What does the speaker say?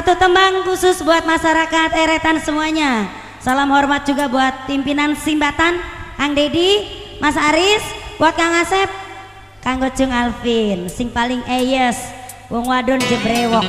Satu tembang khusus buat masyarakat eretan semuanya. Salam hormat juga buat pimpinan Simbatan, Kang Dedi, Mas Aris, buat Kang Asep, Kang Gojung Alvin, sing paling eyes, wong wadon jebrewok.